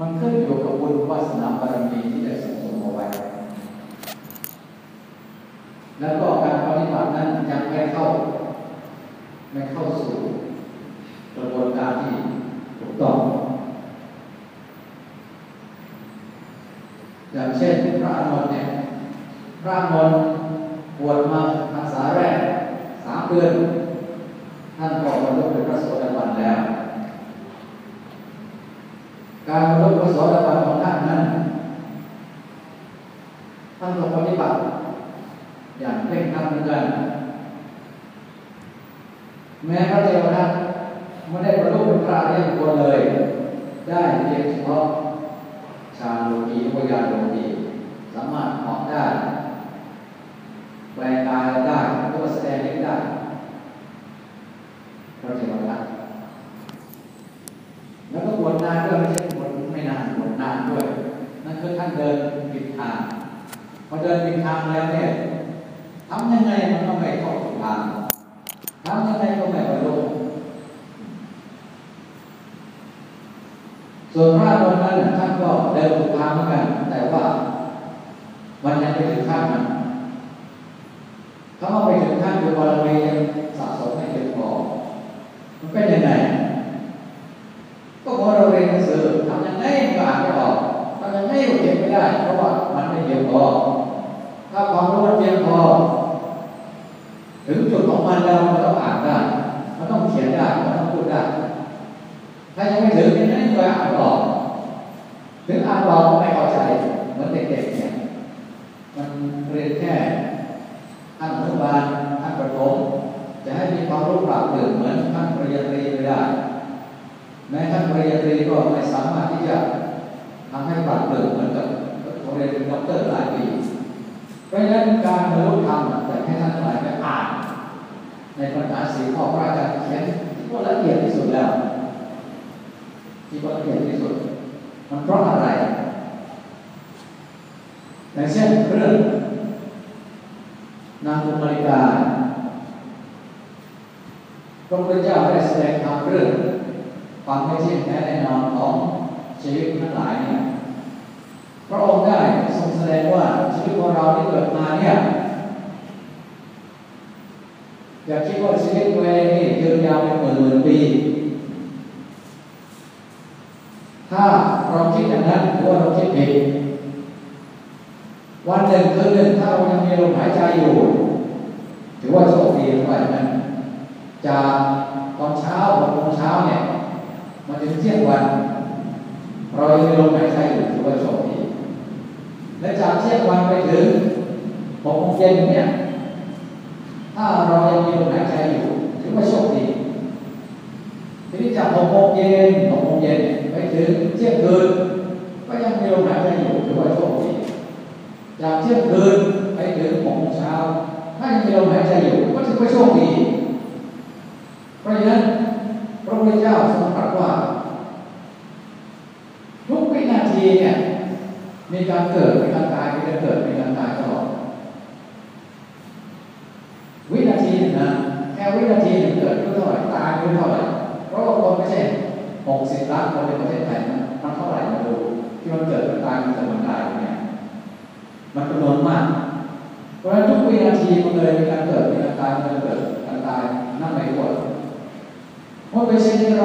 มันขึ้นอยู่กับบุญวาสนาบารมีที่ได้สั่งสมเอาไว้ แล้วก็การปฏิบัตินั้นยังไม่เข้า ไม่เข้าสู่กระบวนการที่ถูกต้อง อย่างเช่นพระอานนท์เนี่ยพระอานนท์บวชมาพรรษาแรกสามเดือนท่านก็บรรลุเป็นพระโสดาบันแล้ว การบรรลุ พระโสดาบันของท่านนั้นท่านก็ปฏิบัติ อย่างเคร่งครัดเหมือนกันแม้พระเจ้าทัตไม่ได้บรรลุเป็นพระอริยบุคคลเลย ได้เพียงเฉพาะชาโลกีวิญญาโลกีสามารถออกได้แปลกายได้ตัวแสดงได้พระเจ้าทัตแล้วก็บวชนานด้วยไม่ใช่ ท่านเดินผิดทางพอเดินผิดทางแล้วเนี่ยทำยังไงมันก็ไม่เข้าถูกทางทำยังไงก็ไม่บรรลุส่วนพระนนท์นั้นท่านก็เดินถูกทางเหมือนกัน แต่ว่ามันยังไม่ถึงขั้นนั้นถ้าว่าไปถึงขั้นคือบารมียังสะสมไม่เพียงพอมันเป็นยังไง ก็พอเราเรียนหนังสือทำยังไงก็อ่านไม่ออกทำยังไงก็เขียนไม่ได้ เพราะว่ามันไม่เพียงพอ ถ้าความรู้มันเพียงพอ ถึงจุดของมันแล้วมันต้องอ่านได้ มันต้องเขียนได้ มันต้องพูดได้ ถ้ายังไม่ถึงยังไงก็อ่านออก ถึงอ่านออกไม่เข้าใจเหมือนเด็กๆเนี่ย มันเรียนแค่ขั้นอนุบาลขั้นประถมจะให้มีความรู้ปราบเปรื่องเหมือนขั้นปริญญาตรีไม่ได้ แม้ท่านปริญญาตรีก็ไม่สามารถที่จะทำให้ปราบเปรื่องเหมือนกับเขาเรียนเป็นด็อกเตอร์หลายปี เพราะฉะนั้นการบรรลุธรรมแต่ให้ท่านหลายไปอ่านในปัญหาสีข้อพระอาจารย์เขียนที่ว่าละเอียดที่สุดแล้วที่ว่าละเอียดที่สุด มันเพราะอะไรอย่างเช่นเรื่องนางอุมาริกาพระพุทธเจ้าได้แสดงธรรมเรื่องความไม่เที่ยงแท้แน่นอนของชีวิตทั้งหลายเนี่ยพระองค์ได้ ทรงแสดงว่าชีวิตของเราที่เกิดมาเนี่ยอย่าคิดว่าชีวิตตัวเองนี่ยืนยาวเป็นหมื่นหมื่นปี ถ้าเราคิดอย่างนั้นถือว่าเราคิดผิด วันหนึ่งคืนหนึ่งถ้าเรายังมีลมหายใจอยู่ ถือว่าโชคดีหรือเปล่นั้นจากตอนเช้าหกโมงเช้าเนี่ยมาถึงเที่ยงวัน เรายังมีลมหายใจอยู่ถือว่าโชค และจากเที่ยงวันไปถึงหกโมงเย็นเนี่ย ถ้าเรายังมีลมหายใจอยู่ถือว่าโชคดีทีนี้จากหกโมงเย็นหกโมงเย็นไปถึงเที่ยงคืนก็ยังมีลมหายใจอยู่ถือว่าโชคดีจากเที่ยงคืนไปถึงหกโมงเช้าถ้ายังมีลมหายใจอยู่ก็ถือว่าโชคดี เพราะฉะนั้นพระพุทธเจ้าทรงตรัสว่า ทุกวินาทีเนี่ยมีการเกิด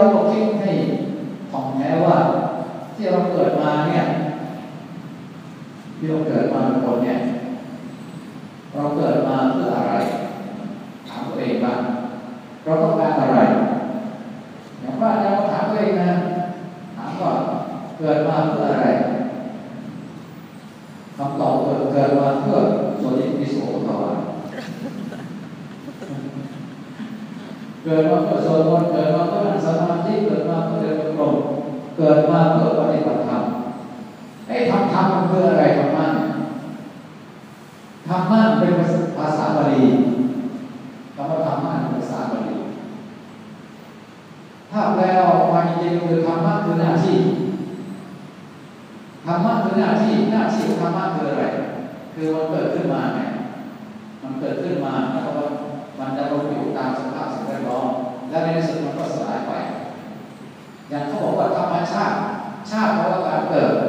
เราต้องคิดให้ถ่องแท้ว่า ที่เราเกิดมาเนี่ยที่เราเกิดมาเป็นคนเนี่ย เราเกิดมาเพื่ออะไรถามตัวเองบ้างเราต้องการอะไรอย่างว่าเราถามตัวเองนะถามก่อนเกิดมาเพื่ออะไรคำตอบเกิดมาเพื่อส่วนที่พิโสภาวะเกิดมาเพื่อสวดมนต์เกิดมาเพื่อนั่งส มาเกิดมาเพื่อเดินกรมเกิดมาเพื่อปฏิบัติธรรมไอ้ทำธรรมมันคืออะไรธรรมะเนี่ยธรรมะเป็นภาษาบาลีคำว่าธรรมะเป็นภาษาบาลีถ้าแปลออกมาจริงๆคือธรรมะคือหน้าที่ธรรมะคือหน้าที่หน้าที่ธรรมะคืออะไร คือมันเกิดขึ้นมาไงมันเกิดขึ้นมาแล้วก็มันจะลงอยู่ตามสภาพสิ่งแวดล้อมและในที่สุดมันก็ ชาติ ชาติเพราะการเกิด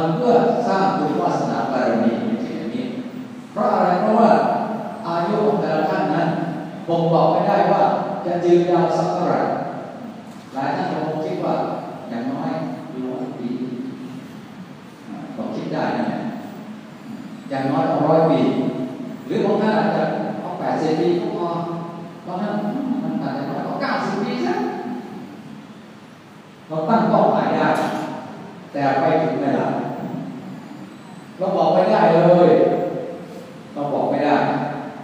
เกิดมาเพื่อสร้างบุญวาสนาบารมีในที่นี้ เพราะอะไรเพราะว่าอายุของแต่ละท่านนั้นบ่งบอกไม่ได้ว่าจะยืนยาวสักเท่าไหร่หลายท่านคงคิดว่าอย่างน้อยร้อยปีผมคิดได้นะอย่างน้อยร้อยปี หรือบางท่านอาจจะเอาแปดสิบปีก็พอบางท่านมันอาจจะเอาเก้าสิบปีใช่เราตั้งเป้าหมายได้แต่ไปถึงไม่ได้ เราบอกไม่ได้เลยเราบอกไม่ได้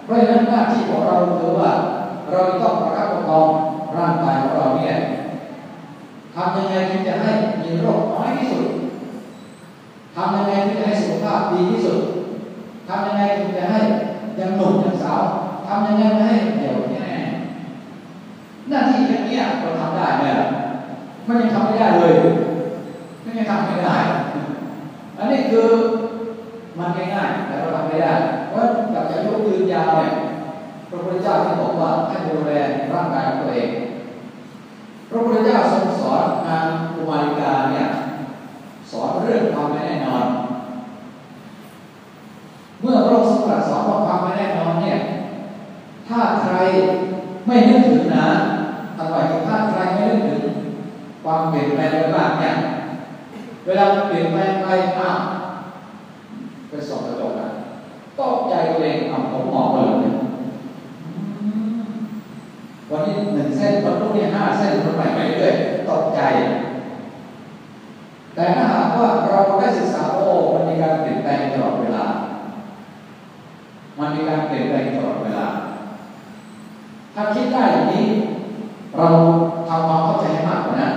เพราะฉะนั้นหน้าที่ของเราคือว่า เราต้องประคับประคองร่างกายของเราเนี่ยทำยังไงที่จะให้มีโรคน้อยที่สุดทำยังไงที่จะให้สุขภาพดีที่สุดทำยังไงที่จะให้ยังหนุ่มยังสาวทำยังไงไม่ให้เดี่ยวแน่หน้าที่แค่นี้เราทำได้ไหมมันยังทำไม่ได้เลยมันยังทำไม่ได้ อันนี้คือ มันง่ายๆแต่เราทำไม่ได้ เพราะกับจะยกยืนยาวเนี่ยพระพุทธเจ้าที่บอกว่าให้ดูแลร่างกายของตัวเอง พระพุทธเจ้าทรงสอนนางอุมาริกาเนี่ยสอนเรื่องความไม่แน่นอน เมื่อพระองค์ทรงตรัสสอนว่าความไม่แน่นอนเนี่ย ถ้าใครไม่นึกถึงนะอะไรถ้าใครไม่นึกถึง ความเปลี่ยนแปลงต่างเนี่ย เวลาเปลี่ยนแปลงไปอ้าว ไปสอบกระจกอะตกใจตัวเองเอาผมหมอกเลยวันนี้หนึ่งเส้นวันรุ่งนี้ห้าเส้นวันใหม่ไปเรื่อยตกใจ แต่ถ้าหากว่าเราได้ศึกษาโอ้มันมีการเปลี่ยนแปลงตลอดเวลา มันมีการเปลี่ยนแปลงตลอดเวลา ถ้าคิดได้อย่างนี้ เราทำความเข้าใจให้มากกว่านั้น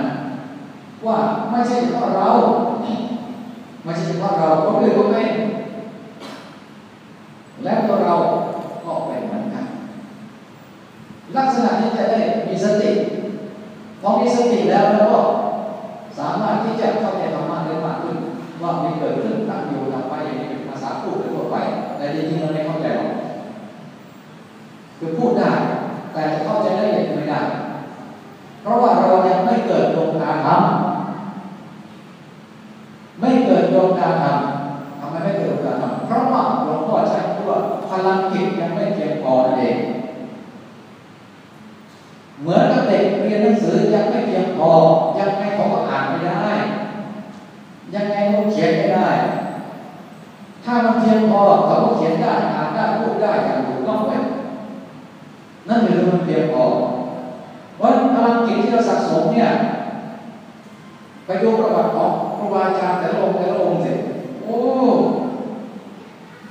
ว่าไม่ใช่เฉพาะเรา ไม่ใช่เฉพาะเราก็เรื่องก็เป็นและตัวเราก็เป็นเหมือนกัน ลักษณะที่จะได้มีสติ พอมีสติแล้วแล้วก็สามารถที่จะเข้าใจธรรมะได้มากขึ้นว่ามีเกิดขึ้นตั้งอยู่ตั้งไปอย่างนี้เป็นภาษาพูดทั่วไป แต่จริงๆเราไม่เข้าใจหรอกคือพูดได้ แต่จะเข้าใจได้ยังไม่ได้ เพราะว่าเรายังไม่เกิดดวงการทำไม่เกิดดวงการทำทำไมไม่เกิดดวงการทำเพราะว่าหลวงพ่อใช้คำว่าพลังจิตยังไม่เพียงพอนั่นเอง เหมือนกับเด็กเรียนหนังสือยังไม่เพียงพอ ยังไงเขาก็อ่านไม่ได้ ยังไงเขาเขียนไม่ได้ ถ้ามันเพียงพอเขาก็เขียนได้อ่านได้พูดได้อย่างถูกต้องไหมนั่นคือมันเพียงพอเพราะพลังจิตที่เราสะสมเนี่ยไปดูประวัติของครูบาอาจารย์แต่ละองค์แต่ละองค์สิโอ้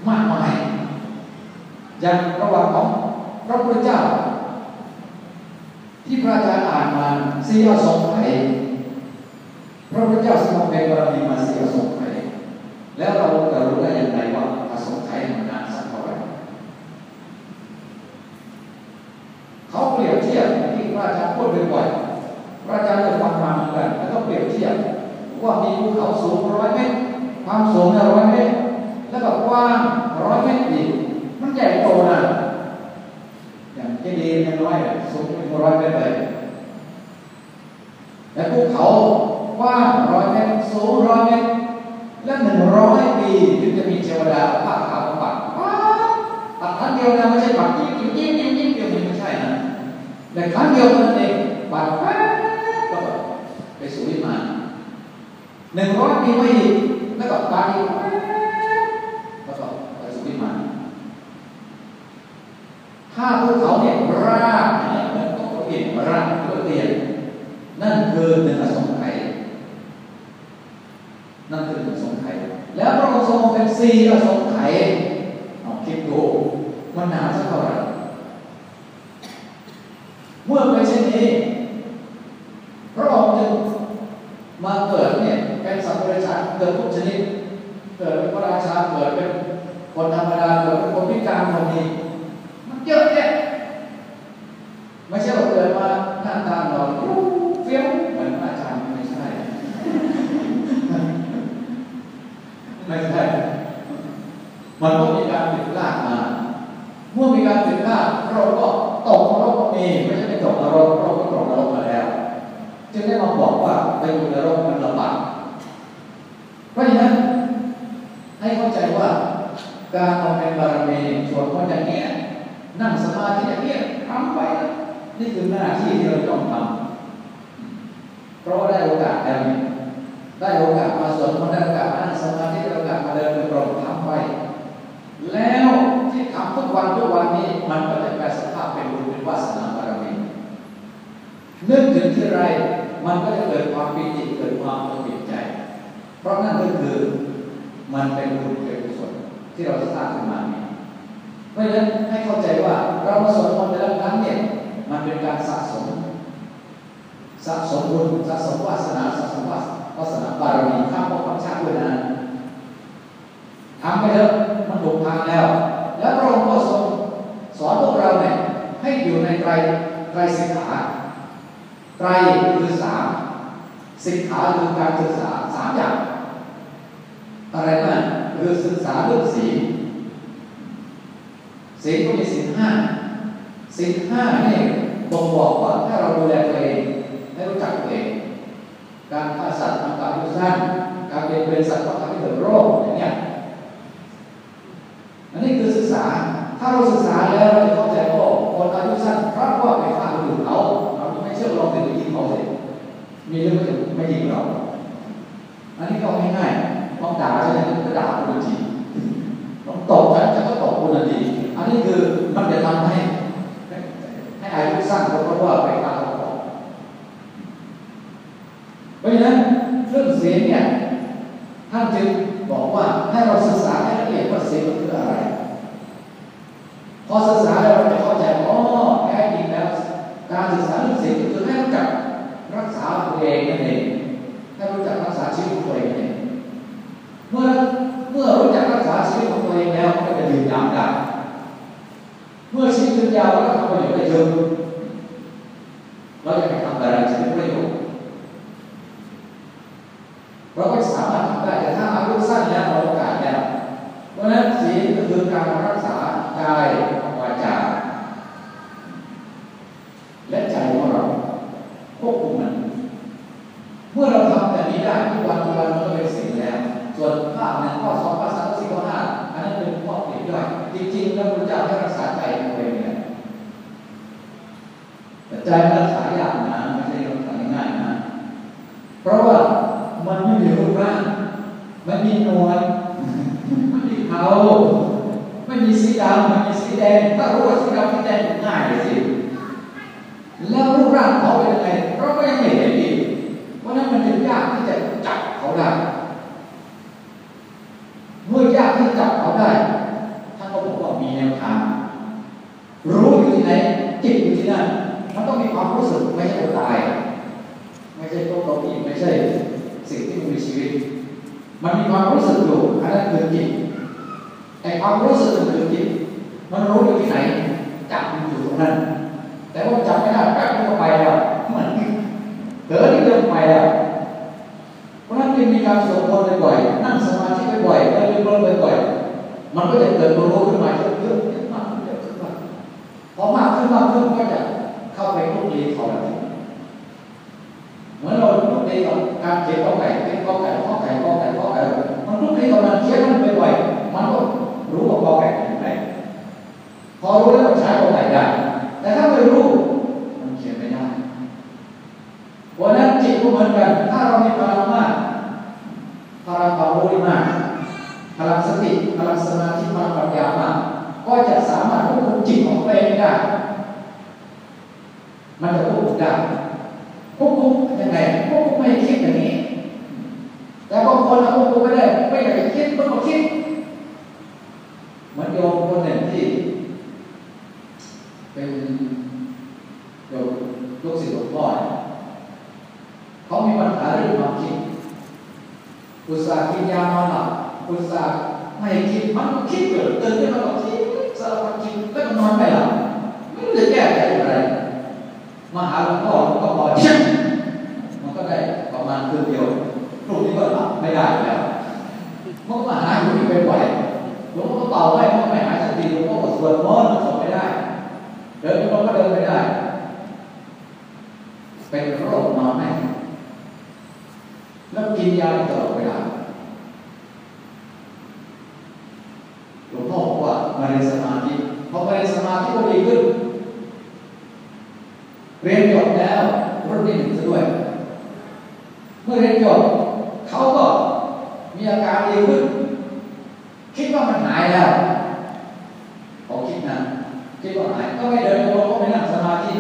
มากมายอย่างประวัติของพระพุทธเจ้า ที่พระอาจารย์อ่านมาสี่อสงไขยพระพุทธเจ้าทรงเป็นบารมีมาสี่อสงไขยแล้วเราจะรู้ได้อย่างไรว่าอสงไขยมันนานสักเท่าไหร่เขาเปรียบเทียบที่พระอาจารย์พูดบ่อยๆพระอาจารย์จะฟังมาเหมือนกันแล้วก็เปรียบเทียบว่ามีภูเขาสูงร้อยเมตร ความสูงเนี่ยร้อยเมตร แล้วก็กว้างร้อยเมตรอีกมันใหญ่โตนะอย่างที่ดียังน้อยสูงเป็นร้อยเมตรเลยและภูเขากว้างร้อยเมตรสูงร้อยเมตร และหนึ่งร้อยปีถึงจะมีเทวดาผ้าขาวปัดปัดครั้งเดียวนะไม่ใช่ปัดยิ้มยิ้มยิ้มยิ้มยิ้มเดียวไม่ใช่นะแต่ครั้งเดียวนั่นเองปัดแป๊บก็ไปสู่วิมานหนึ่งร้อยปีไม่อีกแล้วก็ปัดอีกแล้วก็ไปสู่วิมานถ้า ภูเขาเนี่ยรากเนี่ยมันก็เปลี่ยนรากก็เปลี่ยนนั่นคือหนึ่งอสงไขยนั่นคือหนึ่งสงไขยแล้วพระองค์ทรงเป็นสี่อสงไขยลองคิดดูมันหนาสักเท่าไหร่เมื่อเป็นเช่นนี้พระองค์จึงมาเกิดเนี่ยเป็นสัตว์บริษัทเกิดทุกชนิดเกิดเป็นพระราชาเกิดเป็นคนธรรมดาเกิดเป็นคนพิการคนนี้มันเยอะแยะไม่ใช่ว่าเกิดมาหน้าตาหล่อเฟี้ยวเหมือนอาจารย์ไม่ใช่ ไม่ใช่ มันต้องมีการติดลากมา เมื่อมีการติดลากเราก็ตกนรกก็มีไม่ใช่ไม่ตกนรกเราก็ตกนรกมาแล้ว จึงได้มาบอกว่าไปอยู่นรกมันลำบากเพราะฉะนั้น ให้เข้าใจว่า การบำเพ็ญบารมีส่วนคนอย่างนี้นั่งสมาธิอย่างนี้ทำไปนะนี่คือหน้าที่ที่เราต้องทำเพราะว่าได้โอกาสแล้วนี่ได้โอกาสมาสวดมนต์ได้โอกาสมานั่งสมาธิได้โอกาสมาเดินเป็นกรมทำไป แล้วที่ทำทุกวันทุกวันนี้ มันก็จะแปลสภาพเป็นบุญเป็นวาสนาบารมีนึกถึงที่ไรมันก็จะเกิดความปิติเกิดความสบายใจ เพราะนั่นก็คือมันเป็นบุญเป็นกุศลที่เราสร้างขึ้นมาเนี่ยเพราะฉะนั้นให้เข้าใจว่าเรามาสวดมนต์แต่ละครั้งเนี่ยมันเป็นการสะสม สะสมบุญสะสมวาสนาสะสมวาสนาบารมีข้ามภพข้ามชาติด้วยนะทำไปเถอะมันถูกทางแล้ว แล้วพระองค์ก็ทรงสอนพวกเราเนี่ยให้อยู่ในไตรไตรสิกขาไตรคือสามสิกขาคือการศึกษาสามอย่าง อะไรบ้าง คือศึกษาเรื่องศีลศีลก็มีศีลห้าศีลห้านี่ยบ่งบอกว่าถ้าเราดูแลตัวเองให้รู้จักตัวเองการฆ่าสัตว์ทำการยุสั้นการเป็นเป็นสัตว์ก็ทำให้เกิดโรคอย่างเงี้ยอันนี้คือศึกษา ถ้าเราศึกษาแล้วเราจะเข้าใจว่าคนอายุสั้นราะว่าไปฆ่าคนอื่นเขาเราไม่เชื่อลองถึงไปยิงเขาเลยมีเรื่องไม่ถึงไม่ยิงเราอันนี้ก็ง่ายๆ ต้องด่าใช่ไหมก็ด่าคนจริงต้องตบฉันจะก็ตบคนจริงอันนี้คือมันจะทำให้ ให้อายุสั้นเพราะว่าไปฆ่าเขาก่อเพราะฉะนั้นเรื่องเสียงเนี่ยท่านจึงบอกว่าให้เราศึกษาให้ละเอียดว่าเสียงมันคืออะไร พอศึกษาแล้วเราจะเข้าใจอ๋อแท้จริงแล้ว การศึกษาเรื่องเสียงคือให้รู้จักรักษาตัวเองนั่นเองให้รู้จักรักษาชีวิตของตัวเองนั่นเอง เมื่อเมื่อรู้จักรักษาชีวิตของตัวเองแล้วก็จะยืนยาวได้เมื่อชีวิตยืนยาวแล้วก็ทำประโยชน์ได้เยอะเราจะไปทำอะไรจะได้ประโยชน์เราก็สามารถทำได้แต่ถ้าอายุสั้นแล้วเราโอกาสแล้วเพราะฉะนั้นศีลก็คือการรักษากายวาจาและใจของเราควบคุมมัน เมื่อเราทำแบบนี้ได้ทุกวันทุกวันมันก็เป็นสิ่งแล้ว ส่วนข้อหนึ่งข้อสองข้อสามข้อสี่ข้อห้าอันนั้นเป็นข้อปลีกย่อยจริงๆแล้วพระเจ้าให้รักษาใจของตัวเองเนี่ยแต่ใจมันรักษายากนะไม่ใช่รักษาง่ายๆนะ เพราะว่ามันไม่มีรูปร่างไม่มีหนวดไม่มีเขาไม่มีสีดำไม่มีสีแดงถ้ารู้ว่าสีดำสีแดงง่ายเลยสิ แล้วรูปร่างเขาเป็นยังไงเราก็ยังไม่เห็นอีกเพราะนั้นมันจึงยากที่จะจับเขาได้ เมื่อยากที่ จับเขาได้ท่านก็บอกว่ามีแนวทาง รู้อยู่ที่ไหนจิตอยู่ที่นั่นมันต้องมีความรู้สึกไม่ใช่ตัวตาย ไม่ใช่ตัวตนไม่ใช่สิ่งที่มันมีชีวิต มันมีความรู้สึกอยู่อันนั้นคือจิตไอ้ความรู้สึกคือจิตมันรู้อยู่ที่ไหนจับมันอยู่ตรงนั้น แต่ว่าจับไม่ได้แป๊บนึงก็ไปแล้วเหมันเกิดที่เรื่อไปแล้วเพราะนั้นจึงมีการสวดมนต์บ่อยๆนั่งสมาธิบ่อยๆเดินบนบ่อยๆ มันก็จะเกิดตัวรู้ขึ้นมาเยอะๆมากขึ้นเยอะขึ้นมากพอมากขึ้นมากขึ้นก็จะเข้าไปลุกลีเขาแล้เหมือนเราลุกลีกับการเขียนข้อไก่เขียนข้อไก่ข้อไก่ข้อไก่ข้อไก่มันลุกลีกับมันเขียนมันบ่อยๆมันก็รู้ว่าข้อไก่เป็นไงพอรู้แล้วก็ใช้ข้อไก่ได้ แต่ถ้าไม่รู้มันเขียนไม่ได้วันนั้นจิตก็เหมือนกัน ถ้าเรามีพลังมากพลังความรู้มาก พลังสติพลังสมาธิพลังปัญญามากก็จะสามารถควบคุมจิตของตัวเองได้ มันจะควบคุมได้ควบคุมยังไงควบคุมไม่คิดอย่างนี้ แต่บางคนควบคุมไม่ได้ไม่อยากจะคิดมันก็คิดมันโยมคนหนึ่งที่ เป็นโยมลูกศิษย์หลวงพ่อเขามีปัญหาเรื่องความคิดอุตส่าห์กินยานอนหลับอุตส่าห์ไม่คิดมันก็คิดเกิดตื่นขึ้นมาก็คิดสารพัดคิดแล้วก็นอนไม่หลับไม่รู้จะแก้ไขอะไรมาหาหลวงพ่อหลวงพ่อบอกเช่ยมันก็ได้ประมาณคืนเดียวลูกนี้ก็หลับไม่ได้แล้วมันก็มาหาอยู่ที่บ่อยๆหลวงพ่อเป่าให้มันไม่หายสักทีหลวงพ่อก็สวดมนต์มันสวดไม่ได้ เดินมันก็เดินไม่ได้ เป็นโรคนอนไม่แล้วกินยาตลอดเวลา หลวงพ่อบอกว่ามาเรียนสมาธิพอมาเรียนสมาธิก็ดีขึ้น เรียนจบแล้วรุ่นที่หนึ่งซะด้วย เมื่อเรียนจบเขาก็มีอาการดีขึ้น คิดว่ามันหายแล้วเขาคิดนะคิดว่าหายก็ไม่เดินตรงก็ไม่นั่งสมาธิ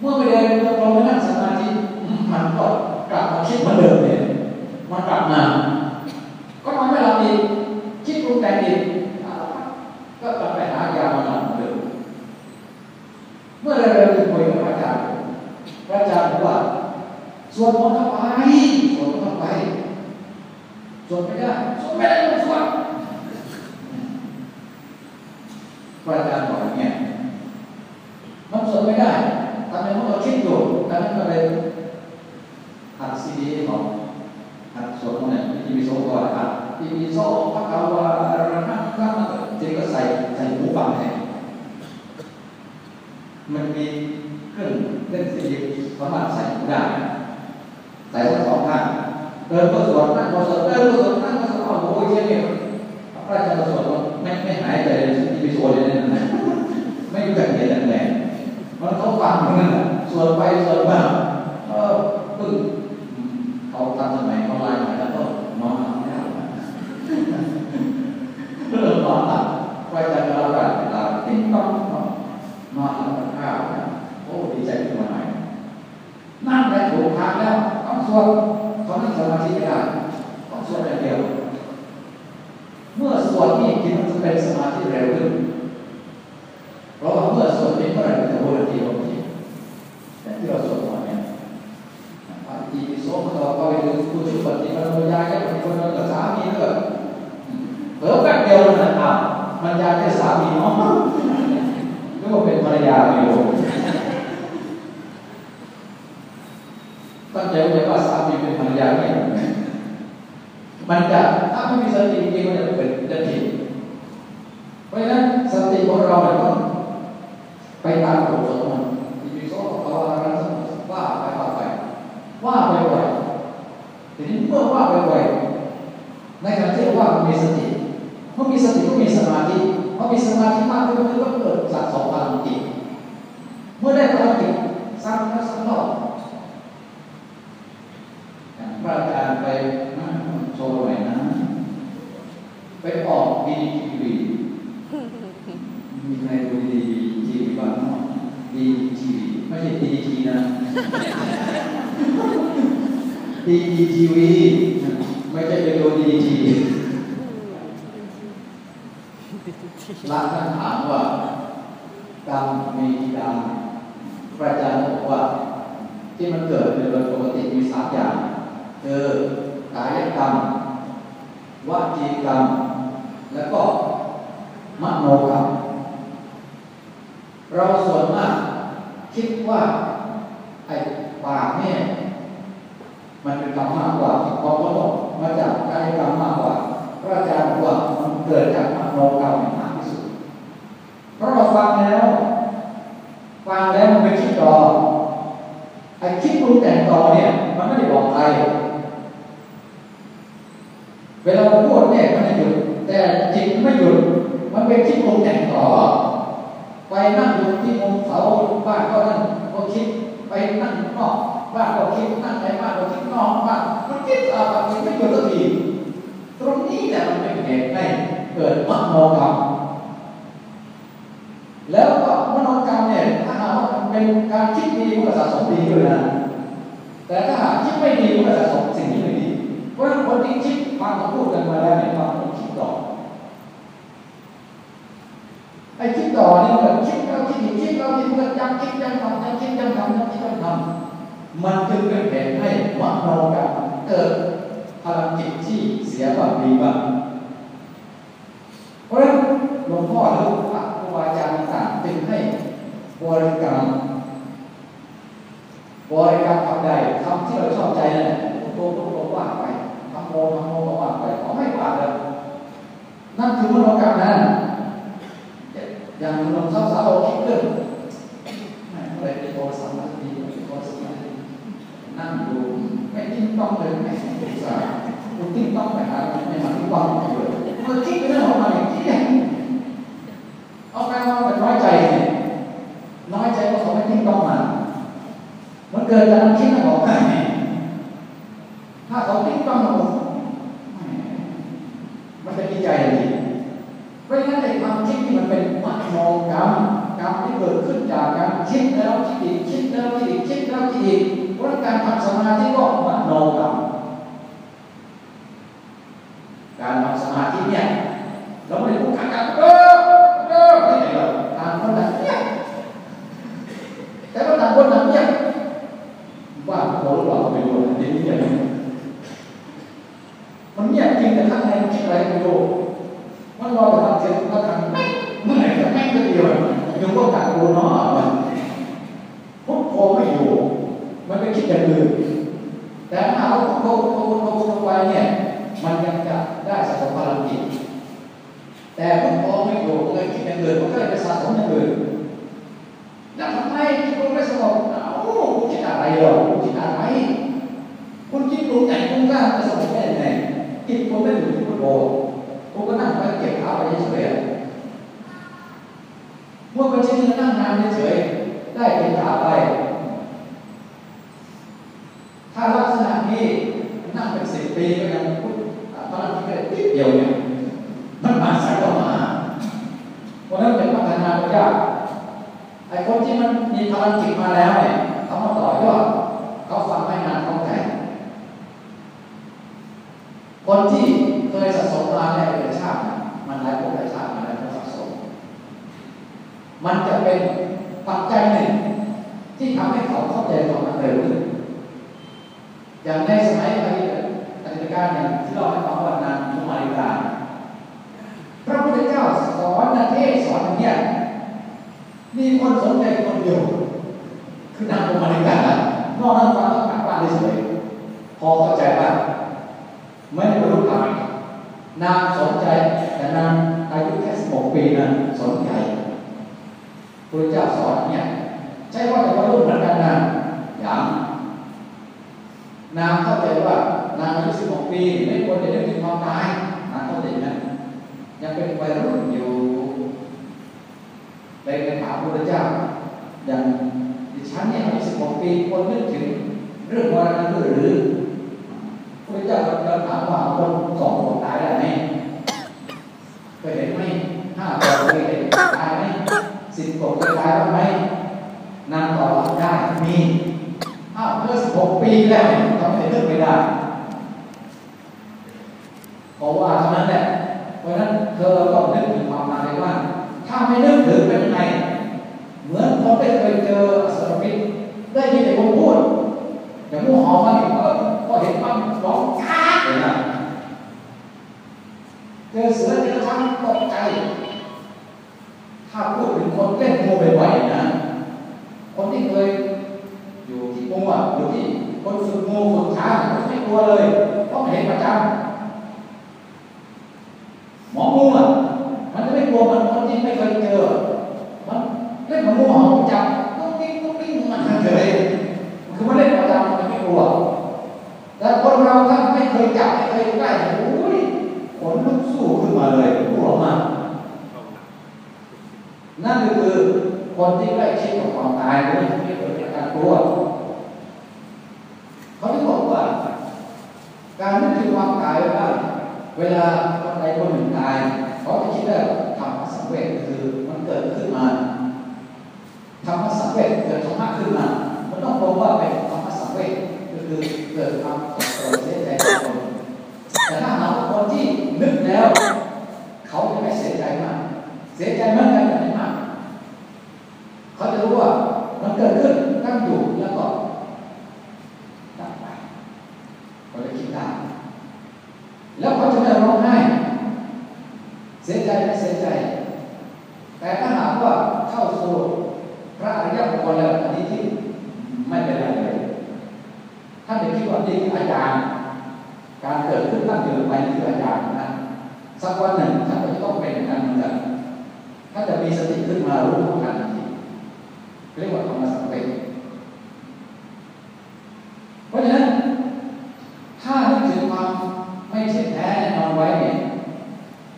เมื่อไปเดินตรงไม่นั่งสมาธิมันก็กลับมาคิดเหมือนเดิมเลยมันกลับมา ก็นอนไม่หลับอีกคิดปรุงแต่งอีกก็กลับไปหายามาหลับเหมือนเดิมเมื่อเราเดินคุยกับพระอาจารย์พระอาจารย์บอกว่า สวดมนต์เข้าไปสวดมนต์เข้าไปสวดไม่ได้สวดไม่ได้ต้องสวดพระอาจารย์บอกอย่างเงี้ยมันสวดไม่ได้ทำไมมันก็คิดอยู่ดังนั้นก็เลยหัดซีดีของหัดสวดมนต์เนี่ยที่มีโซ่ก่อนหัดที่มีโซ่พระกาวาอะไรนั่งนั่งจริงก็ใส่ใส่หูฟังแทนมันมีเครื่องเล่นซีดีสามารถใส่หูได้ใส่ทั้งสองข้างเดินก็สวดนั่งก็สวดเดินก็สวดนั่งก็สวดโอ้โหเช่นนี้พระอาจารย์สวดไม่ไม่หายใจที่มีโซ่เลยนะไม่รู้แบบไหนแบบไหนมันเขาฟังเหมือนกันสวดไปสวดมาเออพึ่งเขาทำสมัยเขาไล่มาแล้วก็นอนหลับไม่ได้เริ่มนอนหลับไปจะนอนหลับหลับติ๊งต้องนอนหลับข้าวโอ้ดีใจขึ้นมาหน่อยนั่งได้ถูกทางแล้วต้องสวดเขานั่งสมาธิไม่ได้ต้องสวดอย่างเดียว เมื่อสวดนี่จิตมันจะเป็นสมาธิเร็วขึ้น เพราะว่าเมื่อสวดนี้เมื่อไหร่มันจะวนทีลงทีแต่ที่เราสวดมาเนี่ยปฏิปิโสมันเราก็ไปดูผู้ชุปฏิปันโนยายะปฏิปันโนกับสามีด้วย เผลอแป๊บเดียวนะอ้าวมันยาแค่สามีนาะนึกว่าเป็นภรรยาอยู่ตั้งใจไว้ว่าสามีเป็นภรรยาเนี่ยมันจะถ้าไม่มีสติจริงมันจะเป็นจะผิดเพราะฉะนั้นสติของเราเนี่ยต้องไปตามกฎของมันที่มีโซ่ภาวนาว่าไปว่าไปว่าไปบ่อยทีนี้เมื่อว่าไปบ่อยในขณะที่ว่ามันมีสติ เมื่อมีสติก็มีสมาธิเมื่อมีสมาธิมากขึ้นมันก็เกิดสะสมพลังจิตเมื่อได้พลังจิตสร้างแล้วสร้างรอบอย่างพระอาจารย์ไปนั่งโชว์หน่อยนะ ไปออกดีทีวีมีใครดูดีทีวีบ้างเนาะดีทีวีไม่ใช่ดีทีนะดีทีวีไม่ใช่เป็นตัวดีที รักท่านถามว่ากรรมมีกี่กรรมพระอาจารย์บอกว่า ที่มันเกิดเป็นโดยปกติมีสามอย่าง คือกายกรรมวจีกรรม แล้วก็มโนกรรม เราส่วนมากคิดว่าไอ้ปากเนี่ยมันเป็นกรรมมากกว่าเพราะเขาบอกมาจากกายกรรมมากกว่าพระอาจารย์บอกว่ามันเกิดจากมโนกรรมมากที่สุด เพราะเราฟังแล้วฟังแล้วมันไปคิดต่อไอ้คิดปรุงแต่งต่อเนี่ยมันไม่ได้บอกใครเวลาพูดเนี่ยมันจะหยุดแต่จิตไม่หยุด มันเป็นคิดปรุงแต่งต่อ ไปนั่งอยู่ที่มุมเสาบ้านก็นั่งก็คิดไปนั่งนอกบ้านก็คิดนั่งในบ้านก็คิดนอกบ้านมันคิดอะไรไม่หยุดสักทีตรงนี้แหละมันเป็นเหตุให้เกิดมโนกรรม คิดดีมันก็สะสมดีด้วยนะ แต่ถ้าหากคิดไม่ดีมันก็สะสมสิ่งที่ไม่ดีเพราะคนที่คิดฟังเขาพูดกันมาแล้วเนี่ยฟังคนคิดต่อไอ้คิดต่อนี่มันคิดแล้วคิดอีกคิดแล้วคิดเพื่อจำคิดจำทำจำคิดจำทำจำคิดจำทำมันจึงเป็นเหตุให้มโนกรรมเกิดพลังจิตที่เสียบ้างดีบ้าง แต่พวกพองไม่โกรธเลยคิดอย่างอื่นมนก็เลยไปสะสมอย่างอื่นแล้วทำไมจิคุณไม่สงบเอ้าคุณคิดอะไรหรอคุณคิดอะไร คุณคิดรู้แต่คุณกล้จะสงบได้ยันจิตคุณไม่อยู่ที่คุณโกรธคุณก็นั่งไปเก็บขาไปเฉยๆเมื่อคุณชี้นั่งนานเฉยๆได้เก็บขาไป ถ้าลักษณะนี้นั่งเป็นสิบปีก็ยังพตอนนั้นที่เกิดติดเดียวเนี่ย ยากไอ้คนที่มันมีพลังจิตมาแล้วเนี่ยเขามาต่อยอดเขาฟังไม่นานเขาแต่คนที่เคยสะสมมาในหลายชาติมันหลายพภพหลายชาติมาแล้วสะสม มันจะเป็นปัจจัยหนึ่ง ที่ทำให้เขาเข้าใจความมันเร็วขึ้นอย่างในสมัย พราะนั้นเธอต้องนึกถึงความตายว่า ถ้าไม่นึกถึงเป็นไง เหมือนผมได้เคยเจออสรพิษได้ยินแต่ผมพูดอย่างมูหอมมาเนี่ยก็เห็นปั้มร้องก้าเลยนะเจอเสือเจอช้างตกใจ ถ้าพูดถึงคนเล่นโมบ่ไหวนะ คนที่เคยอยู่ที่โมอะอยู่ที่คนฝึกโมฝึกช้างไม่กลัวเลยเพราะเห็นประจำ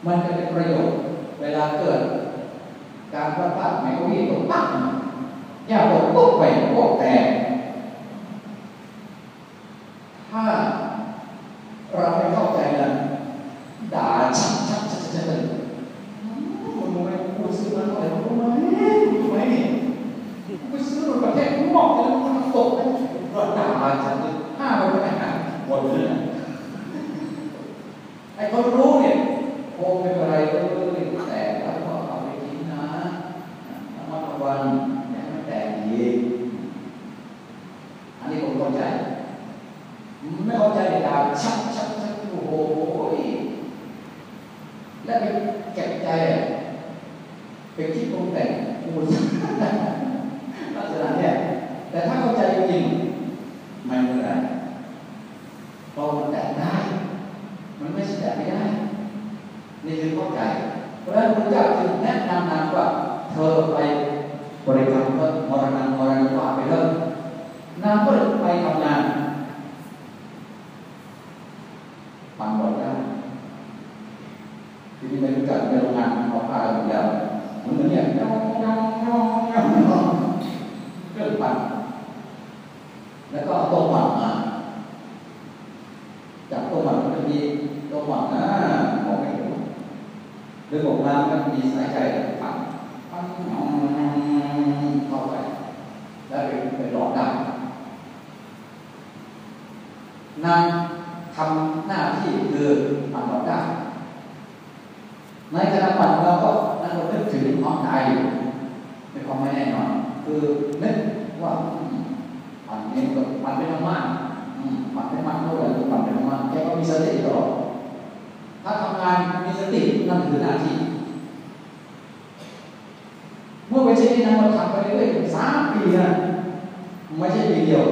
มันจะเป็นประโยชน์ เวลาเกิด การประทัดแมววิ่งตกปั๊บย่าตกปุ๊บไปโป๊กแตกถ้าเราไม่เข้าใจนะด่าชักชักชักชักเลยคุณรู้ไหมคุณซื้อมาเท่าไหร่คุณรู้ไหมคุณรู้ไหมคุณซื้อรถประเทศคุณบอกเลยคุณตกเลยรถด่าชักเลย นั่นคือหน้าที่ เมื่อไปเช่นนี้นะเราทำไปเรื่อยๆสามปีนะไม่ใช่ปีเดียว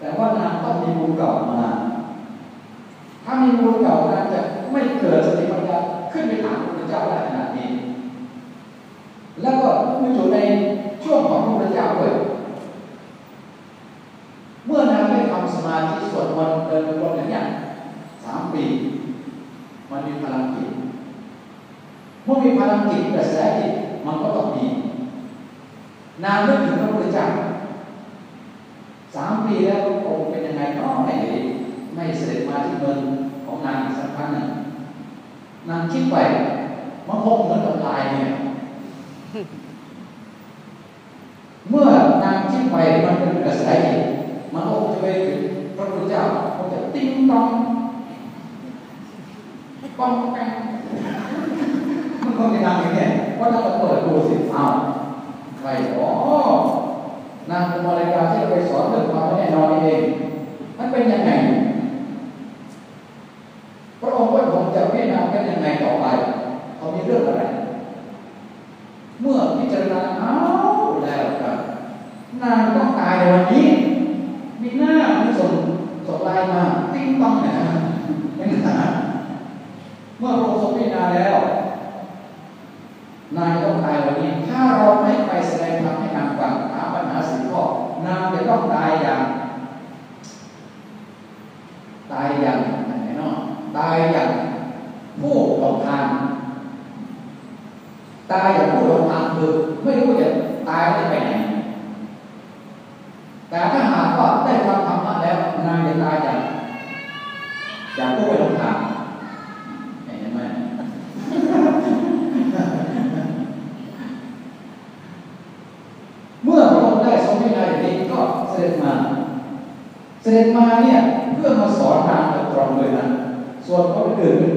แต่ว่านางต้องมีมูลเก่ามา ถ้ามีมูลเก่านางจะไม่เกิดสติปัญญาขึ้นไปถามพระเจ้าได้ขนาดนี้ แล้วก็มันอยู่ในช่วงของพระเจ้าด้วยีพลังจิตกระแสจิตมันก็ต้องมีนานนึกถึงพระพุทธเจ้าสามปีแล้วองค์เป็นยังไงน้อไม่ไม่เสด็จมาที่เมืองของนางสักครั้งหนึ่งนางคิดไปมันคงเหมือนกับลายเนี่ยเมื่อนางคิดไปมันเป็นกระแสจิตมันก็จะไปถึงพระพุทธเจ้าคงจะติ้งต้องป้องกัน งานอย่างเนี่ยก็ถ้าเราเปิดดูสิอ้าวใครอ๋อนางกมารยาที่เราไปสอนเรื่องความแน่นอนเอง มันเป็นยังไง เสด็จมาเนี่ยเพื่อมาสอนทางตรงเลยนะส่วนคนอื่นเป็น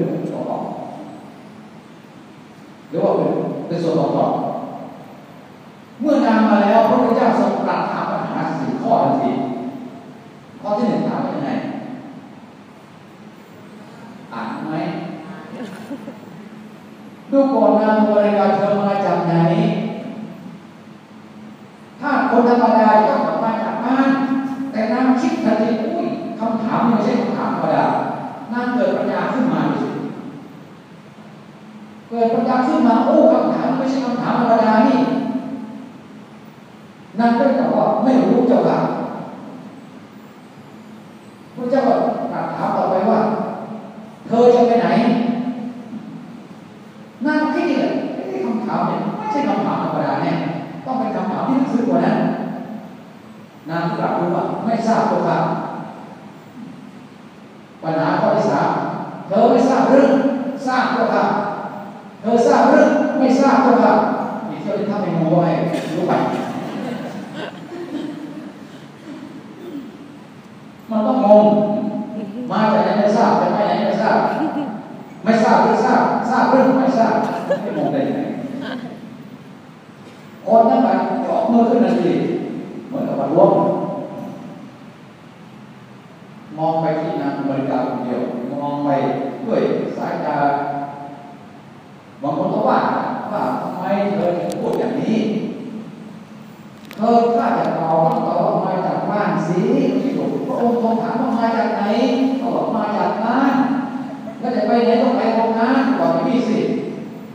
ญญาขึ้นมาโอ้คำถามไม่ใช่คำถามธรรมดานี่นั่นก็แต่ว่าไม่รู้จ้าค่ะ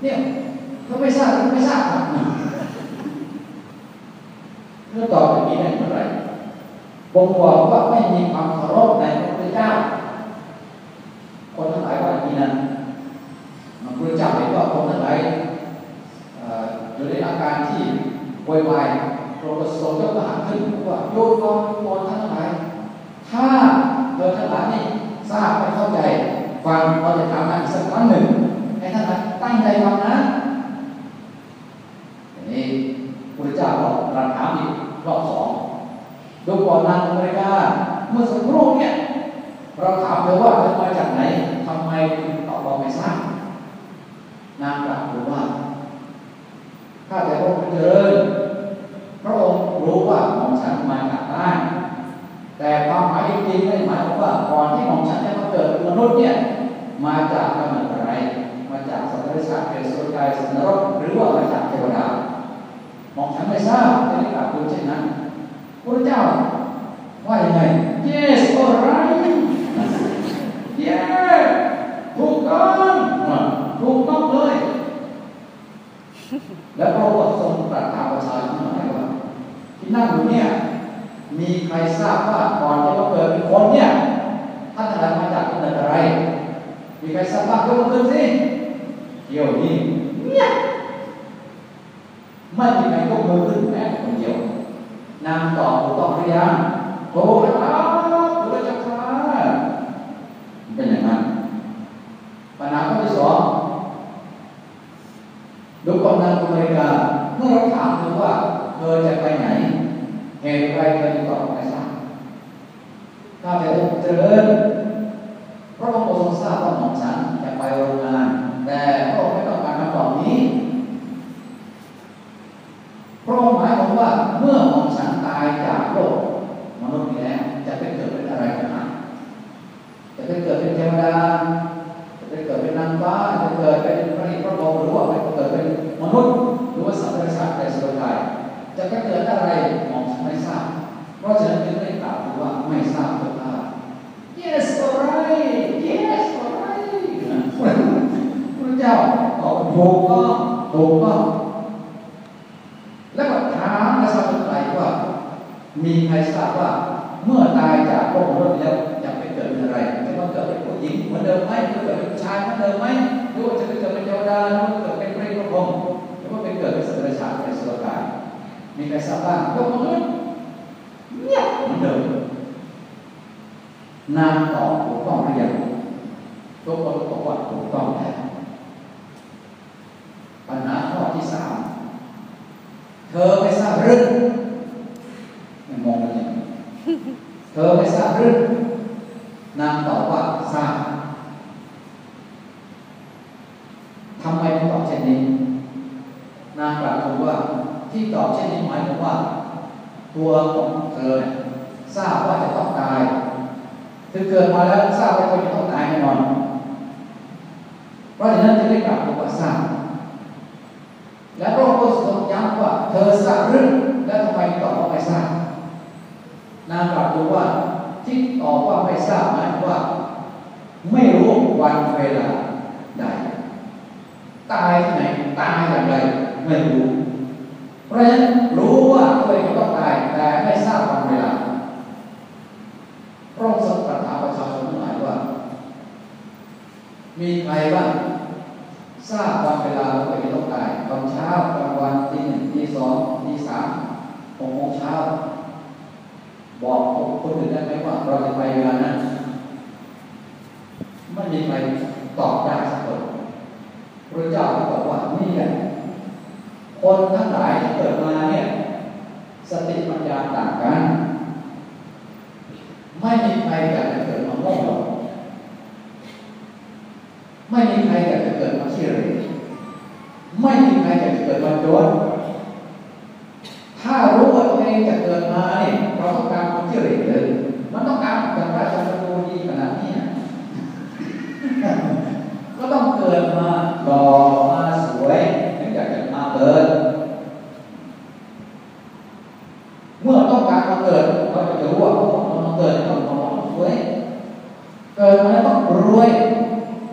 เนี่ยเขาไม่ทราบเขาไม่ทราบถ้าตอบแบบนี้ได้เมื่อไรบ่งบอกว่าไม่มีความเคารพในพระพุทธเจ้า คนทั้งหลายว่าอย่างนี้นะมันพระเจ้าเห็นว่าคนทั้งหลายอยู่ในอาการที่วอยวายโรคโศกยกระหารขึ้นว่าโยนกองโอนทั้งหลาย ถ้าเธอทั้งหลายนี่ทราบไม่เข้าใจ ฟังเราจะทำงานสักครั้งหนึ่ง ท่านตั้งใจฟังนะอย่างนี้พระเจ้าก็รันถามอีกรอบสองดูก่อนนางอเมริกาเมื่อสักครู่เนี่ยเราถามเธอว่าเธอมาจากไหนทำไมถึงตอบเราไม่ทราบนางกลับรู้ว่าถ้าแต่พระองค์เจริญพระองค์รู้ว่าของฉันมาจากไหนแต่ความหมายจริงไม่หมายว่าก่อนที่ของฉันจะมาเกิดมนุษย์เนี่ยมาจากกำเนิดอะไร จากสัตว์เลี้ยงสัติเปรตสุรกาสัตว์นรกหรือว่ามาจากเทวดามองฉันไม่ทราบใม่ได้กล่าวคุณเช่นนั้นพระเจ้าว่าอย่างไรเจส alright yeah ถูกต้องถูกต้องเลย แล้วพระองค์ทรงตรัสามประชาชนให้ว่าที่นั่งอยู่เนี่ยมีใครทราบว่าก่อนจะมาเกิดเป็นคนเนี่ย thì mấy cô cứ đứng nè cũng nhiều. Nam tỏ của tỏ ra cố ทราบวันเวลาตัวเองต้องตายตอนเช้ากลางวันตีหนึ่งตีสองตีสามหกโมงเช้า บอกคนอื่นได้ไหมว่าเราจะไปเวลานั้นไม่มีใครตอบได้สักคนพระเจ้าบอกว่านี่แหละคนทั้งหลายที่เกิดมาเนี่ยสติปัญญาต่างกัน ไม่มีใครอยากจะเกิดมาโง่หรอก ไม่มีใครอยากจะเกิดมาเชื่อเลยไม่มีใครอยากจะเกิดมาโจรถ้ารู้ว่าตัวเองจะเกิดมาเนี่ยเราต้องการความเชื่อเลยมันต้องการอย่างราชาโูดีขนาดนี้ก็ต้องเกิดมาสวยถึงอยากจะมาเกิด เมื่อต้องการมาเกิดเราจะรู้ว่ามาเกิดต้องหล่อสวย เกิดมาแล้วต้องรวย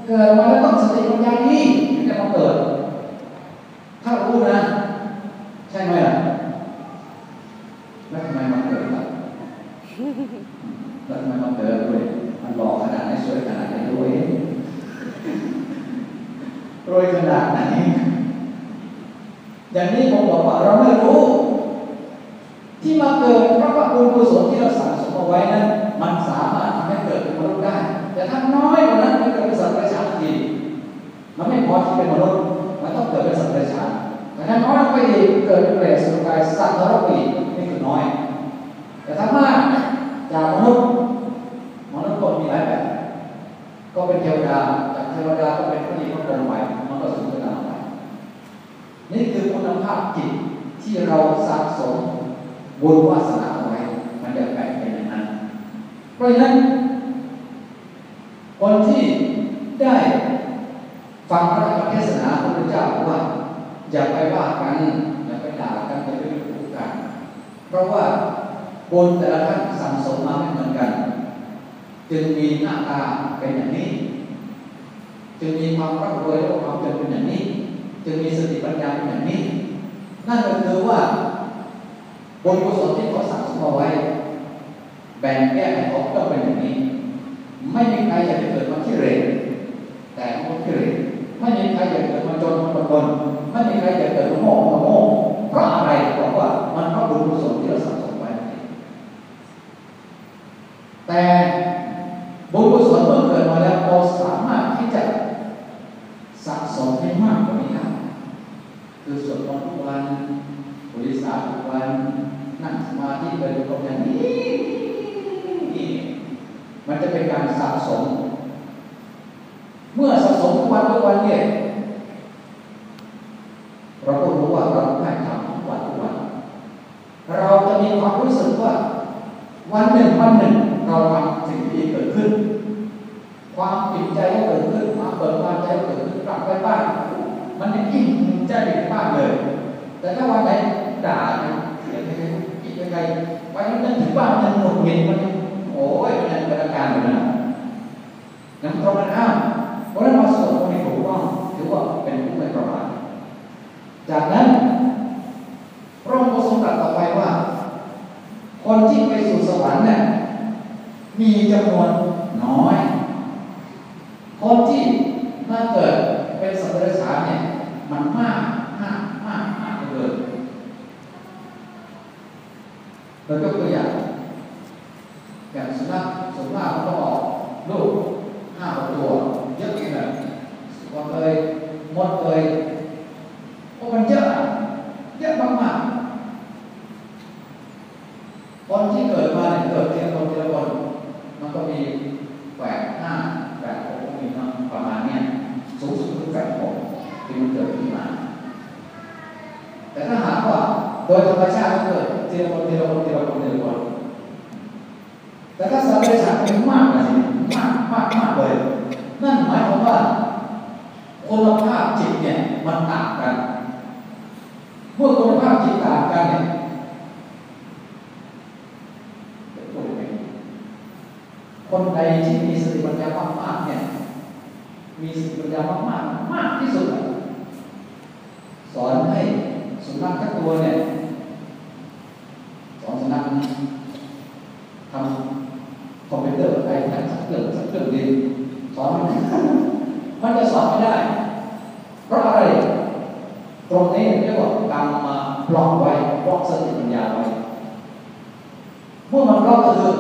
เกิดมาแล้วต้องสติปัญญาดีถึงจะมาเกิด ถ้ารู้นะ ใช่ไหมล่ะแล้วทำไมมาเกิดล่ะแล้วทำไมมาเกิดด้วยมันหล่อขนาดไหนสวยขนาดไหนรวยรวยขนาดไหน อย่างนี้ผมบอกว่าเราไม่รู้ ที่มาเกิดเพราะว่าบุญกุศลที่เราสั่งสมเอาไว้นั้น มันสามารถทำให้เกิดเป็นมนุษย์ได้ แต่ถ้าน้อยกว่านั้นมันเกิดเป็นสัตว์ประหลาดทีมันไม่พอที่เป็นมนุษย์มันต้องเกิดเป็นสัตว์ประหลาดแต่ถ้าน้อยไปอีกเกิดเป็นเปรตสุกายสัตว์นรกอีกนี่คือน้อย แต่ถ้ามากจากมนุษย์มนุษย์ก็มีหลายแบบ ก็เป็นเทวดาจากเทวดาก็เป็นพระดีพระพรหมไปมันก็สูงขึ้นตามไปนี่คือคุณภาพจิตที่เราสะสมบุญวาสนาไว้ มันจะแบ่งเป็นอย่างนั้น เพราะฉะนั้น คนที่ได้ ฟังพระเทศนาของพระเจ้าว่าอย่าไปว่ากันอย่าไปด่ากันอย่าไปดูกัน เพราะว่าบุญแต่ละท่านสั่งสมมาไม่เหมือนกัน จึงมีหน้าตาเป็นอย่างนี้ จึงมีความร่ำรวยและความเจริญเป็นอย่างนี้ จึงมีสติปัญญาเป็นอย่างนี้ นั่นก็คือว่าบุญกุศลที่เขาสั่งสมเอาไว้ แบ่งแยกให้เขาก็เป็นอย่างนี้ ไม่มีใครอยากจะเกิดมาขี้เรแต่คนขี้เร ไม่มีใครอยากเกิดมาจนมาตนไม่มีใครอยากเกิดมาโง่มาโง่เพราะอะไรบอกว่ามันเพราะบุญกุศลที่เราสั่งสมไว้ แต่บุญกุศลเมื่อเกิดมาแล้วเราสามารถที่จะสะสมให้มากกว่านี้ได้คือสวดมนต์ทุกวันบริสาทุกวันนั่งสมาธิไปดูตรงอย่างนี้นี่มันจะเป็นการสะสม เมื่อสะสมทุกวันทุกวันเนี่ยเราก็รู้ว่าเราได้ทำทุกวันทุกวัน เราจะมีความรู้สึกว่า วันหนึ่งวันหนึ่งเราทำสิ่งที่เกิดขึ้น ความปิดใจก็เกิดขึ้นความเปิดความใจก็เกิดขึ้นกลับไปบ้าน มันยังยิ่งใจเด็กบ้านเลย แต่ถ้าวันไหนด่าเนี่ยยังไงยังไงวันนั้นถึงบ้านมันหงุดหงิดมันโอ้ยมันยังเป็นอาการอยู่นะยังตรงกันข้ามเพราะนั้นมาสวดมนต์ถูกต้องถือว่าเป็นผู้ไม่ประมาทจากนั้นพระองค์ทรงตรัสต่อไปว่า คนที่ไปสู่สวรรค์เนี่ยมีจำนวนน้อย คนที่มาเกิดเป็นสัตว์เดรัจฉานเนี่ยมันมากมากมากมากเลยเรายกตัวอย่างอย่างสุนัขสุนัขมันก็ออกลูกห้าตัวเยอะเลยวันเลยมดเลยเพราะมันเยอะเยอะมากๆคนที่เกิดมาเนี่ยเกิดทีละคนทีละคนมันก็มีแฝดห้าแฝดหกมีประมาณเนี้ยสูงสุดคือแฝดหกที่มันเกิดขึ้นมาแต่ถ้าหากว่าโดยธรรมชาติก็เกิดทีละคนทีละคนทีละคนทีละคนแต่ถ้าสัตว์เดรัจฉานเป็นมากนะสิมากมากมากเลยนั่นหมายความว่า คุณภาพจิตเนี่ยมันต่างกัน เมื่อคุณภาพจิตต่างกันเนี่ยคนใดที่มีสติปัญญามากๆเนี่ย มีสติปัญญามากๆมากที่สุด สอนให้สุนัขทั้งตัวเนี่ย brotherhood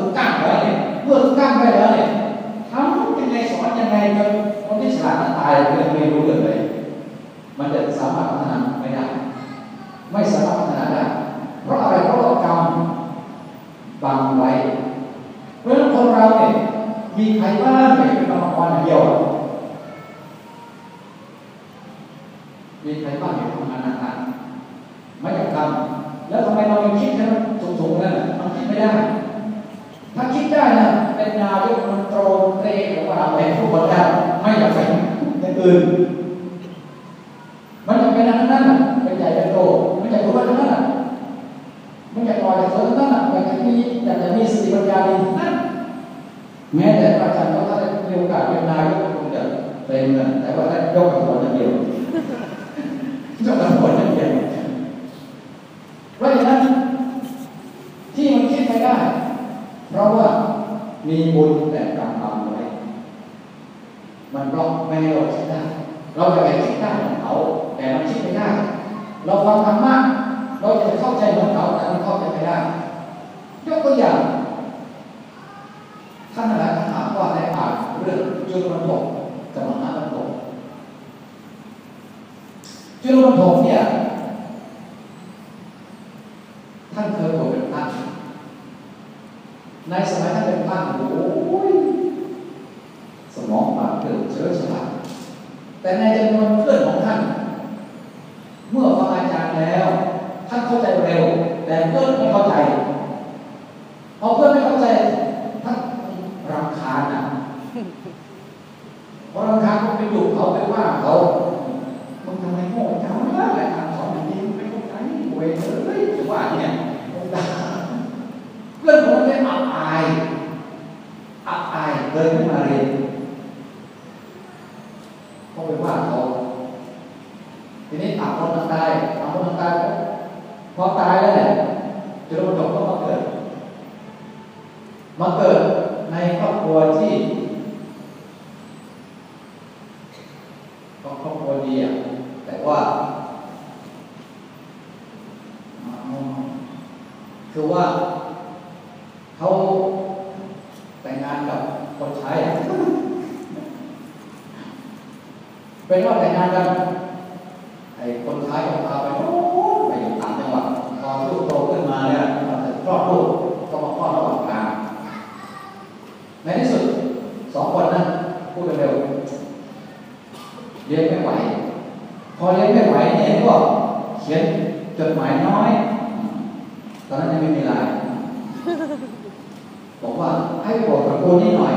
ไม่ได้เราคิดได้เราจะากจะคิดได้ของเขา แต่มันคิดไม่ได้เราฟังธรรมะเราจะเข้าใจของเขาแต่มันเข้าใจไม่ได้ยกตัวอย่างท่านหลายาถามว่าในอ่านเรื่องจุลมันถกกับมหามันถกจุลมันถกเนี่ย แต่ในจำนวนเพื่อนของท่าน พอเลี้ยงไม่ไหวเนี่ยก็เขียนจดหมายน้อย ตอนนั้นยังไม่มีไลน์บอกว่าให้บอกกับคนนี้หน่อย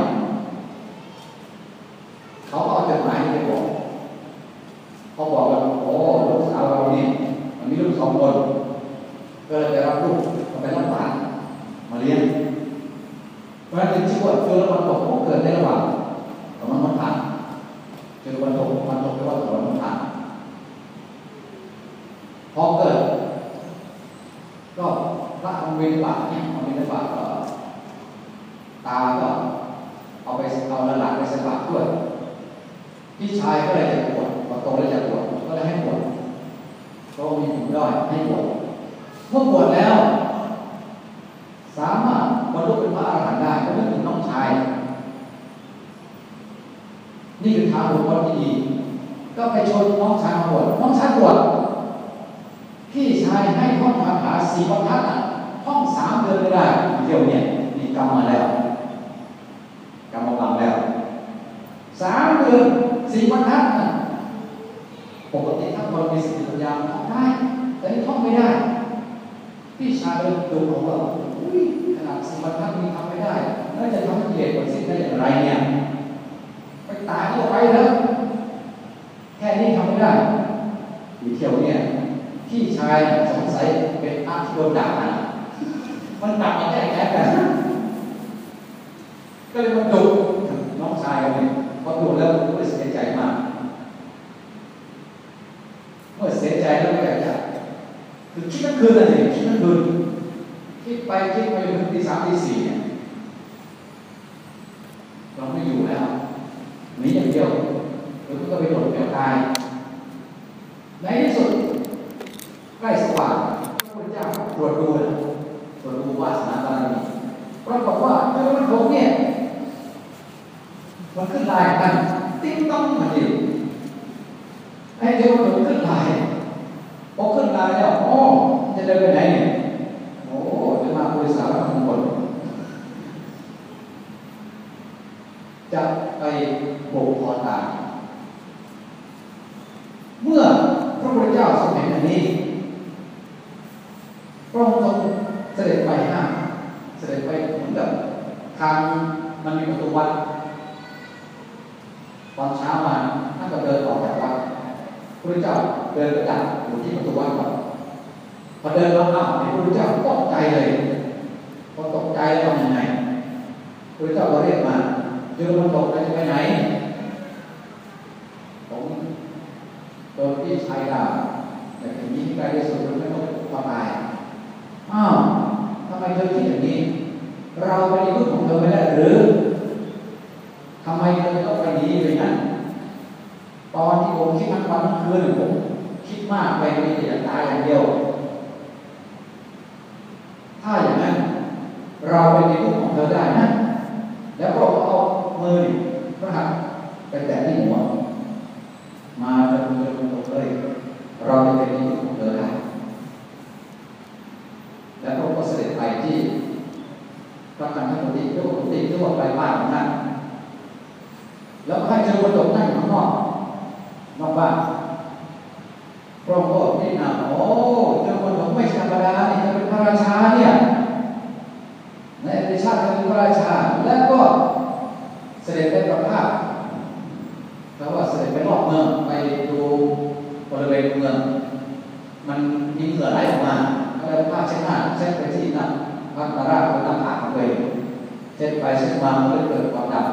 tôi mất vốn nhỉ? Và cứ lại bằng tinh tông mà hiểu anh nếu mà cứ lại ô cứ lại là ô thì đây đời này. มักตาราบนหน้าผองตัวเอเช่นไปเช็ดมามันก็เกิดความดับ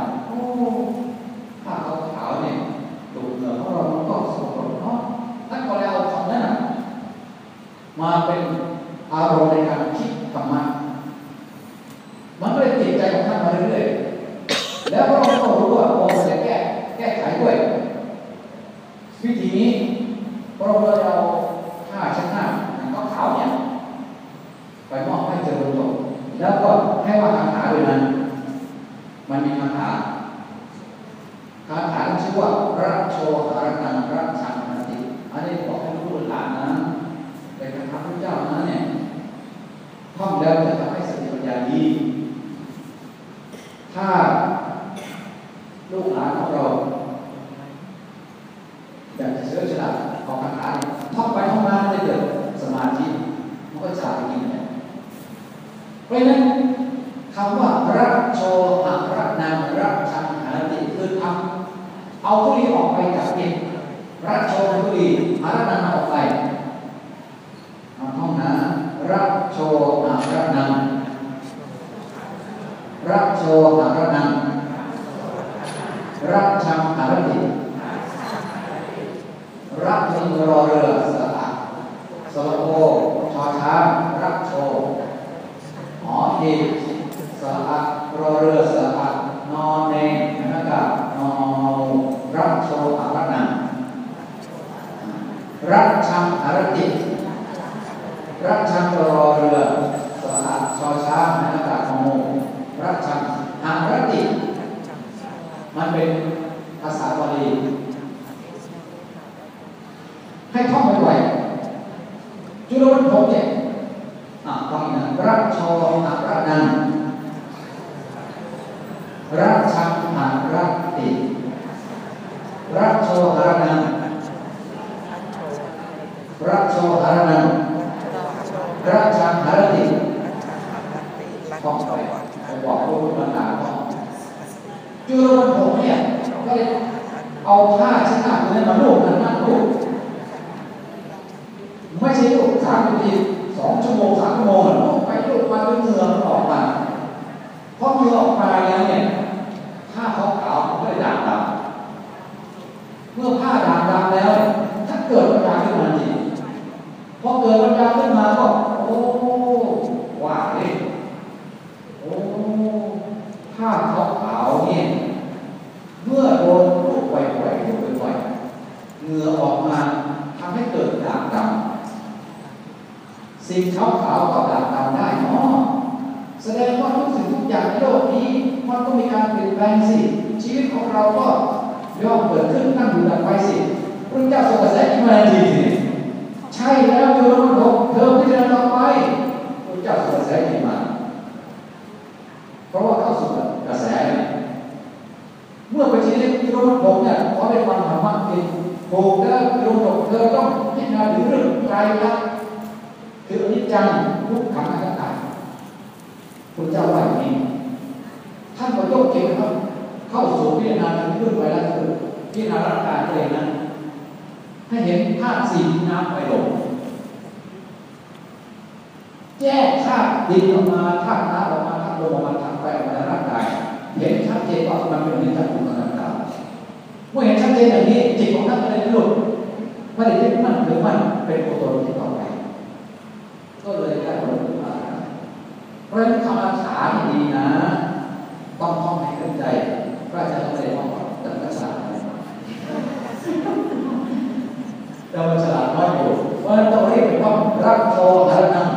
ให้ท่องไปไว้จุลวันผมเนี่ยอ่าฟังนะรัชอหารนันรัชังหารติรัชอหารนันรัชอหารนันรัชังหารติท่องไปบอกลูกหลานท่องจุลวันผมเนี่ยก็เลยเอาผ้าชิ้นะเนื้มาลูบนะ happening หรือมันเป็นกุศลที่ต่อไป ก็เลยได้ผลขึ้นมาเพราะฉะนั้นคำอาถาดีนะ ต้องท่องให้ขึ้นใจพระชาจาต้องเรียนว่าจักรศาสตร์แต่มันฉลาดมากอยู่เพราะฉะนั้นต้องรียกว่ารักโทหารนัง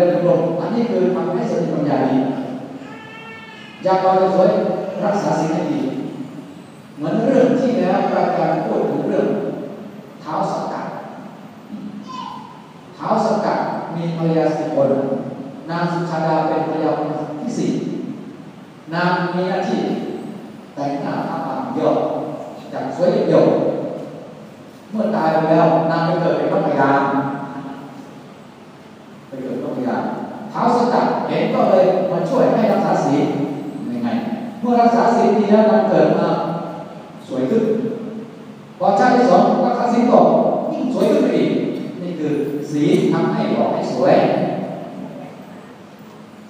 ดินจงรมอันนี้คือทำให้สติปัญญาดีอยากเราจะสวยรักษาสิ่งให้ดีเหมือนเรื่องที่แล้วประการย์พูดถึงเรื่องเท้าสกัดเท้าสกัดมีภรรยาสิบคนนางสุชาดาเป็นภรรยาคนที่สี่นางมีหน้าที่แต่งหน้าทาปากยอะจากสวยเดียวเมื่อตายไปแล้วนางไปเกิดเป็นพระมายา ช่วยให้รักษาศีลยังไง เมื่อรักษาศีลดีแล้วเราเกิดมาสวยขึ้นพอชาติสองรักษาศีลตกยิ่งสวยขึ้นอีกนี่คือศีลทำให้หล่อให้สวย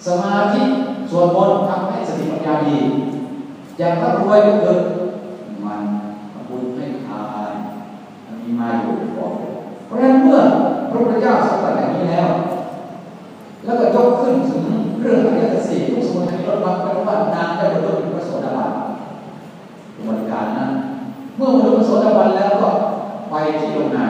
สมาธิส่วนบนทำให้สติปัญญาดีอย่างถ้ารวยก็คือมันทำบุญให้ทานมันมีมาอยู่ก่อนเพราะฉะนั้นเมื่อพระพุทธเจ้าสัตรัสบย่นี้แล้ว แล้วก็ยกขึ้นถึงเรื่องอริยสัจ โซดาบันแล้วก็ไปที่โรงงาน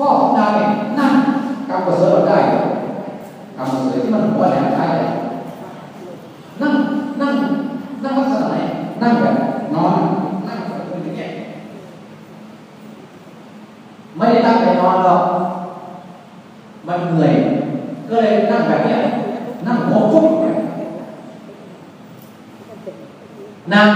kok dame nah kamu selalu dai kamu selalu itu mana boleh dai nang nang nang apa sana nang kan non nang begini mấy ta phải non đâu mọi người cứ lên nang แบบนี้นั่งหัวฟุกนั่ง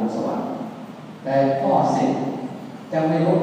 องสวรรค์แต่ข้อสิบจะไม่รู้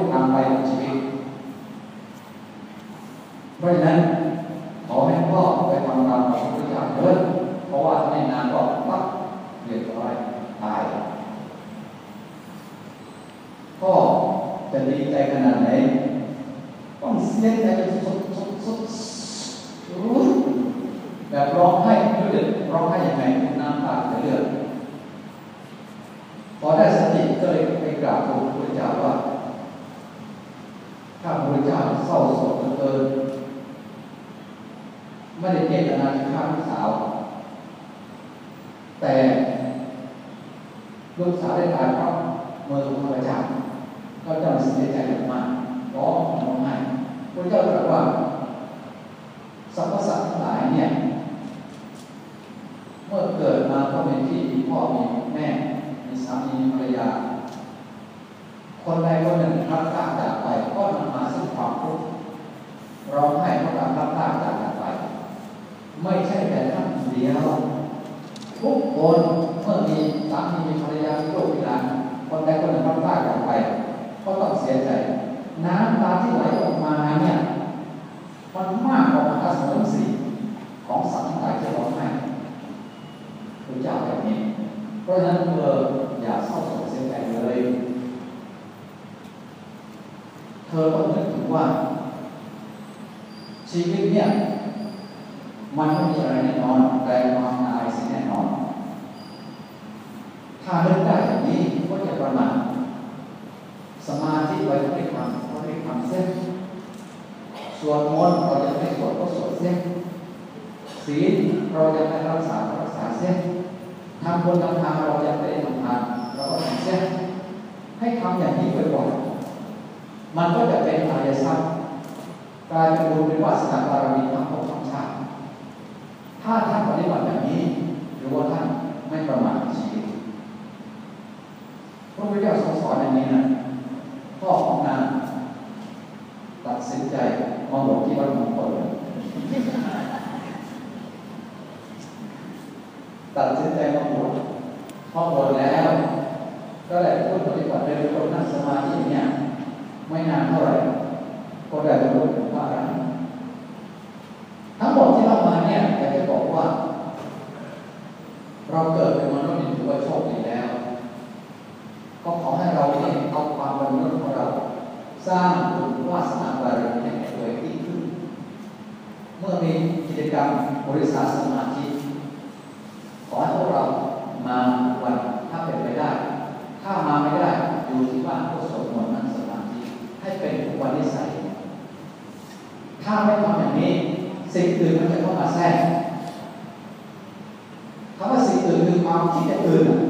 ีลเราจะไปรักษารักษาเส้นทำบุญทำทานเราจะไปทำทานเราก็ทำเส้นให้ทำอย่างนี้บ่อยๆมันก็จะเป็นอริยทรัพย์กลายเป็นบุญเป็นวาสนาบารมีทั้งหกทั้งชาติถ้าท่านปฏิบัติแบบนี้หรือว่าท่านไม่ประมาทชีวิตพระพุทธเจ้างสอนอย่างนี้นะพ่อของนางตัดสินใจมาบวชที่วัดมงคล ตัดสินใจมาบวชพอบวชแล้ว ก็เลยพูดปฏิบัติเป็นคนนั่งสมาธิเนี่ยไม่นานเท่าไหร่ก็ได้รรลุเป็นพรั้ต์ทั้งหมดที่เรามาเนี่ยอยากจะบอกว่า เราเกิดเป็นมนุษย์นี่ถือว่าโชคดีแล้ว ก็ขอให้เราเนี่ยเอาความเป็นมนุษย์ของเรา สร้างบุญวาสนาบารมีให้ตัวเองขึ้น เมื่อมีกิจกรรมบริษัทสมาธิ sĩ từ nó sẽ có mà xem tháo bác sĩ từ từ khoa chỉ là từ.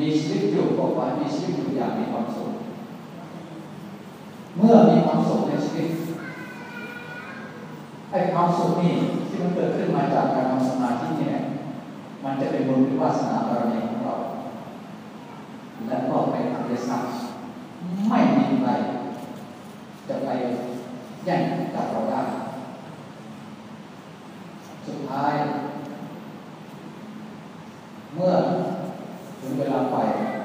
มีชีวิตอยู่พบว่ามีชีวิตอยู่อย่างมีความสุข เมื่อมีความสุขในชีวิตไอ้ความสุขนี่ที่มันเกิดขึ้นมาจากการทำสมาธิเนี่ยมันจะเป็นบุญวาสนาบารมีของเรา และก็เป็นอริยสัจไม่มีอะไรจะไปแย่ง liberar a Pai.